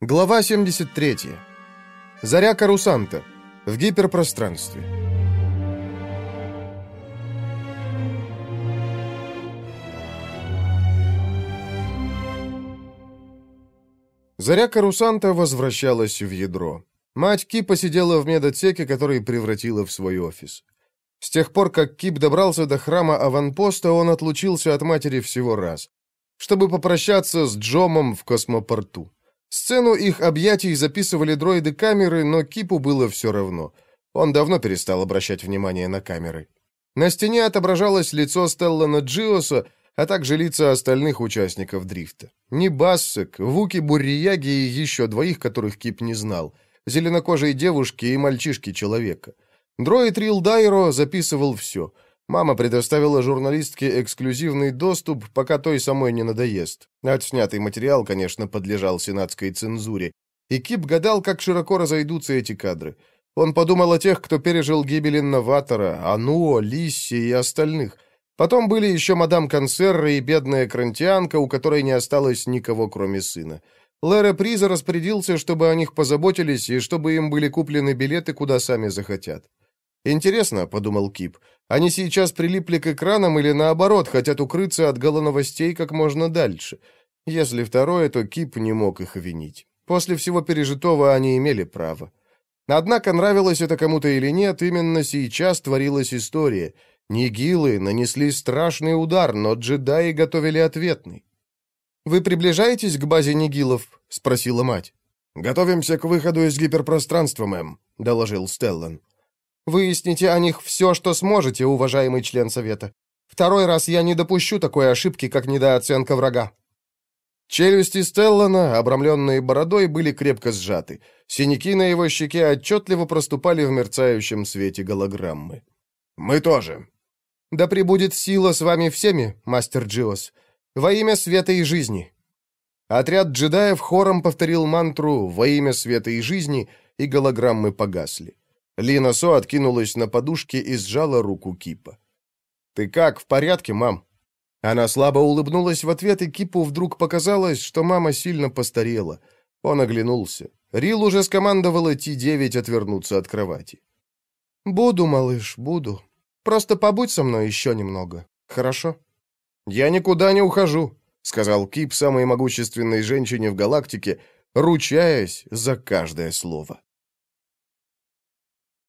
Глава 73. Заря Карусанта. В гиперпространстве. Заря Карусанта возвращалась в ядро. Мать Кипа сидела в медотсеке, который превратила в свой офис. С тех пор, как Кип добрался до храма аванпоста, он отлучился от матери всего раз, чтобы попрощаться с Джомом в космопорту. Сцену их объятий записывали дроиды камеры, но Кипу было все равно. Он давно перестал обращать внимание на камеры. На стене отображалось лицо Стеллана Джиоса, а также лица остальных участников дрифта. Ни Бассек, Вуки Буррияги и еще двоих, которых Кип не знал, зеленокожей девушки и мальчишки-человека. Дроид Рил Дайро записывал все — Мама предоставила журналистке эксклюзивный доступ, пока той самой не надоест. Отснятый материал, конечно, подлежал сенатской цензуре. И Кип гадал, как широко разойдутся эти кадры. Он подумал о тех, кто пережил гибель инноватора, Ануо, Лисси и остальных. Потом были еще мадам Консерра и бедная крантианка, у которой не осталось никого, кроме сына. Лэре Приза распорядился, чтобы о них позаботились и чтобы им были куплены билеты, куда сами захотят. «Интересно», — подумал Кип, — «они сейчас прилипли к экранам или, наоборот, хотят укрыться от голоновостей как можно дальше? Если второе, то Кип не мог их винить. После всего пережитого они имели право. Однако, нравилось это кому-то или нет, именно сейчас творилась история. Нигилы нанесли страшный удар, но джедаи готовили ответный. «Вы приближаетесь к базе Нигилов?» — спросила мать. «Готовимся к выходу из гиперпространства, мэм», — доложил Стеллан. Выясните о них все, что сможете, уважаемый член Совета. Второй раз я не допущу такой ошибки, как недооценка врага». Челюсти Стеллана, обрамленные бородой, были крепко сжаты. Синяки на его щеке отчетливо проступали в мерцающем свете голограммы. «Мы тоже». «Да пребудет сила с вами всеми, мастер Джиос, во имя света и жизни». Отряд джедаев хором повторил мантру «Во имя света и жизни», и голограммы погасли. Лина Со откинулась на подушке и сжала руку Кипа. «Ты как, в порядке, мам?» Она слабо улыбнулась в ответ, и Кипу вдруг показалось, что мама сильно постарела. Он оглянулся. Рил уже скомандовала Ти-9 отвернуться от кровати. «Буду, малыш, буду. Просто побудь со мной еще немного, хорошо?» «Я никуда не ухожу», — сказал Кип самой могущественной женщине в галактике, ручаясь за каждое слово.